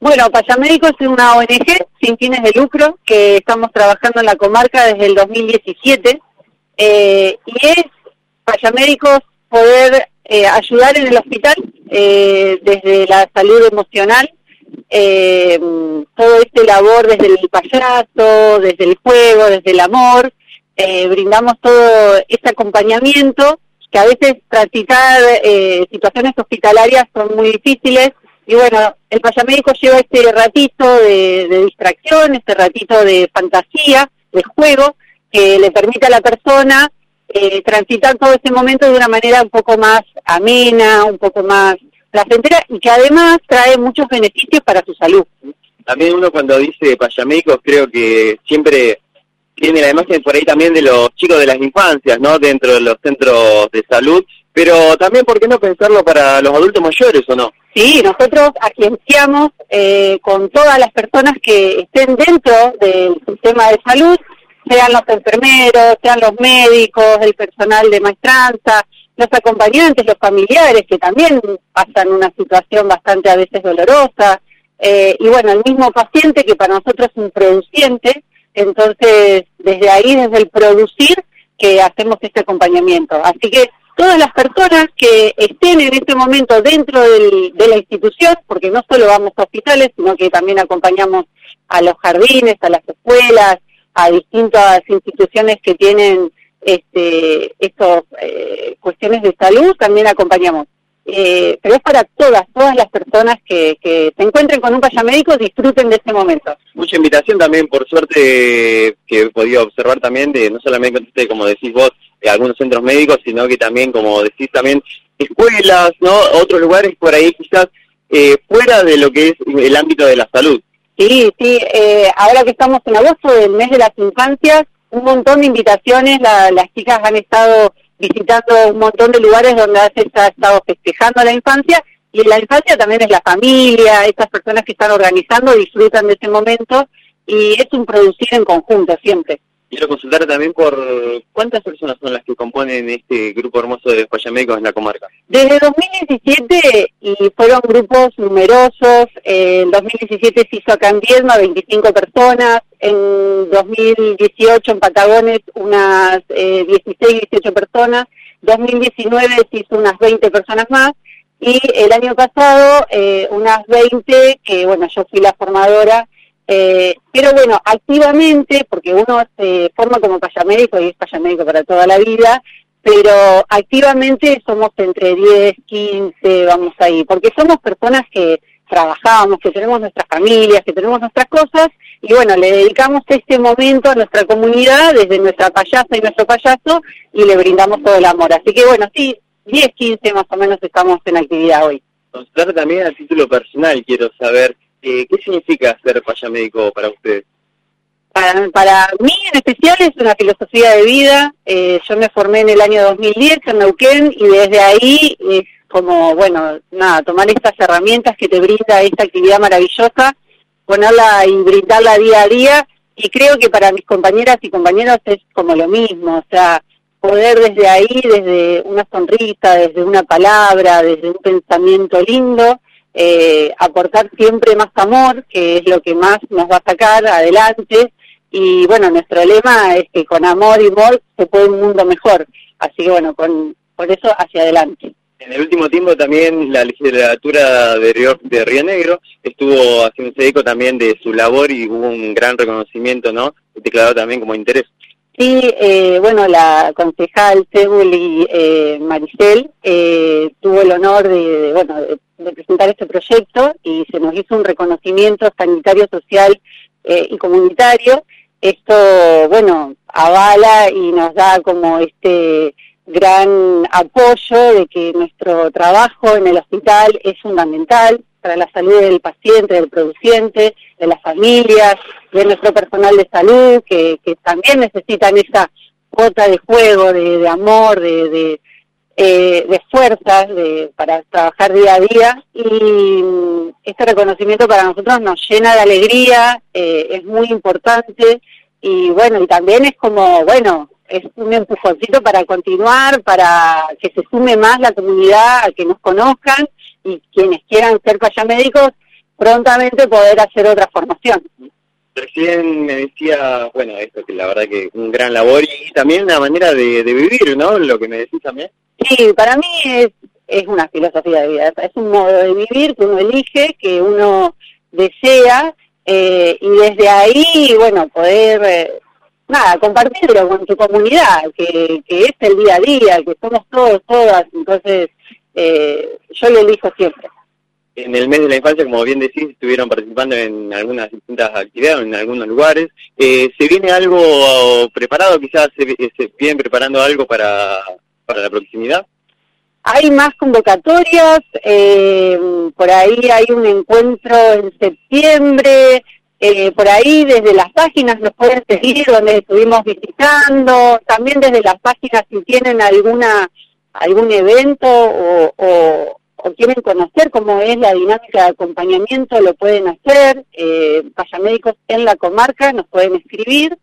Bueno, Payamédicos es una ONG sin fines de lucro que estamos trabajando en la comarca desde el 2017 eh, y es Payamédicos poder eh, ayudar en el hospital eh, desde la salud emocional, todo este labor desde el payaso, desde el juego, desde el amor, brindamos todo este acompañamiento que a veces practicar situaciones hospitalarias son muy difíciles y bueno, el payamédico lleva este ratito de, distracción, este ratito de fantasía, de juego, que le permite a la persona eh, transitar todo ese momento de una manera un poco más amena, un poco más placentera y que además trae muchos beneficios para su salud. También uno cuando dice payamédicos creo que siempre tiene la imagen por ahí también de los chicos de las infancias, ¿no? Dentro de los centros de salud, pero también, ¿por qué no pensarlo para los adultos mayores o no? Sí, nosotros agenciamos eh, con todas las personas que estén dentro del sistema de salud, sean los enfermeros, sean los médicos, el personal de maestranza, los acompañantes, los familiares, que también pasan una situación bastante a veces dolorosa, eh, y bueno, el mismo paciente que para nosotros es un produciente, entonces desde ahí, desde el producir, que hacemos este acompañamiento. Así que todas las personas que estén en este momento dentro de la institución, porque no solo vamos a hospitales, sino que también acompañamos a los jardines, a las escuelas, a distintas instituciones que tienen este, estos eh, cuestiones de salud, también acompañamos. Eh, pero es para todas, todas las personas que, se encuentren con un payamédico disfruten de ese momento. Mucha invitación también, por suerte, que he podido observar también, de no solamente, como decís vos, algunos centros médicos, sino que también, como decís, también escuelas, ¿no? Otros lugares por ahí quizás eh, fuera de lo que es el ámbito de la salud. Sí, sí, eh, ahora que estamos en agosto del mes de las infancias, un montón de invitaciones, las chicas han estado visitando un montón de lugares donde se ha estado festejando la infancia y la infancia también es la familia, estas personas que están organizando disfrutan de ese momento y es un producir en conjunto siempre. Quiero consultar también por cuántas personas son las que componen este grupo hermoso de payamédicos en la comarca. Desde 2017 y fueron grupos numerosos. en 2017 se hizo acá en Viedma 25 personas. En 2018 en Patagones unas eh, 16, 18 personas. 2019 se hizo unas 20 personas más. Y el año pasado eh, unas 20, que bueno, yo fui la formadora eh, pero bueno, activamente, porque uno se forma como payamédico y es payamédico para toda la vida, pero activamente somos entre 10, 15, vamos ahí, porque somos personas que trabajamos, que tenemos nuestras familias, que tenemos nuestras cosas, y bueno, le dedicamos este momento a nuestra comunidad, desde nuestra payasa y nuestro payaso, y le brindamos todo el amor. Así que bueno, sí, 10, 15 más o menos estamos en actividad hoy. Consultar también a título personal, quiero saber eh, ¿Qué significa ser payamédico para ustedes? Para, para, mí en especial es una filosofía de vida. Eh, yo me formé en el año 2010 en Neuquén y desde ahí es como, bueno, nada, tomar estas herramientas que te brinda esta actividad maravillosa, ponerla y brindarla día a día. Y creo que para mis compañeras y compañeros es como lo mismo, o sea, poder desde ahí, desde una sonrisa, desde una palabra, desde un pensamiento lindo, eh, aportar siempre más amor, que es lo que más nos va a sacar adelante. Y bueno, nuestro lema es que con amor y amor se puede un mundo mejor. Así que bueno, con, por eso hacia adelante. En el último tiempo también la legislatura de Río, Negro estuvo haciendo eco también de su labor y hubo un gran reconocimiento, ¿no? Declarado también como interés. Sí, eh, bueno, la concejal Cebuli eh, Maricel eh, tuvo el honor de, bueno, de, presentar este proyecto y se nos hizo un reconocimiento sanitario, social eh, y comunitario. Esto, bueno, avala y nos da como este gran apoyo de que nuestro trabajo en el hospital es fundamental para la salud del paciente, del produciente, de las familias, de nuestro personal de salud, que, también necesitan esa cuota de juego, de, amor, de, de, eh, fuerzas de, para trabajar día a día. Y mm, este reconocimiento para nosotros nos llena de alegría, eh, es muy importante y bueno, y también es como, bueno, es un empujoncito para continuar, para que se sume más la comunidad, a que nos conozcan y quienes quieran ser payamédicos prontamente poder hacer otra formación. Recién me decía, bueno, esto que la verdad que un gran labor y también una manera de, vivir, ¿no? Lo que me decís también. Sí, para mí es, es una filosofía de vida, es un modo de vivir que uno elige, que uno desea eh, y desde ahí, bueno, poder, eh, nada, compartirlo con tu comunidad, que, que es el día a día, que somos todos, todas, entonces eh, yo lo elijo siempre en el mes de la infancia, como bien decís, estuvieron participando en algunas distintas actividades, en algunos lugares. Eh, ¿Se viene algo preparado? Quizás se, se vienen preparando algo para, para la proximidad. Hay más convocatorias, eh, por ahí hay un encuentro en septiembre, eh, por ahí desde las páginas nos pueden seguir donde estuvimos visitando, también desde las páginas si tienen alguna algún evento o, o quieren conocer cómo es la dinámica de acompañamiento, lo pueden hacer. Eh, médicos en la comarca nos pueden escribir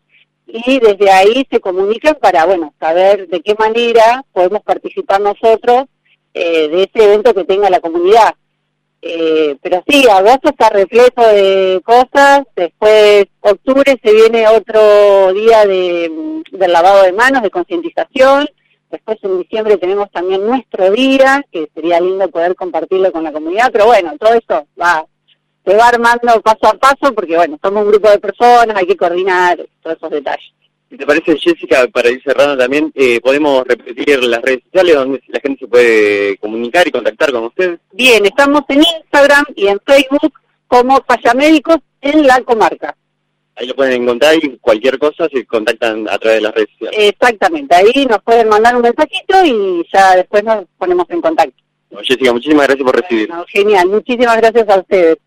y desde ahí se comunican para, bueno, saber de qué manera podemos participar nosotros eh, de ese evento que tenga la comunidad. Eh, pero sí, agosto está repleto de cosas, después octubre se viene otro día de, del lavado de manos, de concientización, Después en diciembre tenemos también nuestro día, que sería lindo poder compartirlo con la comunidad, pero bueno, todo eso va, se va armando paso a paso porque bueno, somos un grupo de personas, hay que coordinar todos esos detalles. ¿Te parece, Jessica, para ir cerrando también, eh, podemos repetir las redes sociales donde la gente se puede comunicar y contactar con ustedes? Bien, estamos en Instagram y en Facebook como Payamédicos en la comarca. Ahí lo pueden encontrar y cualquier cosa se contactan a través de las redes sociales. Exactamente, ahí nos pueden mandar un mensajito y ya después nos ponemos en contacto. Jessica, muchísimas gracias por recibir. genial, muchísimas gracias a ustedes.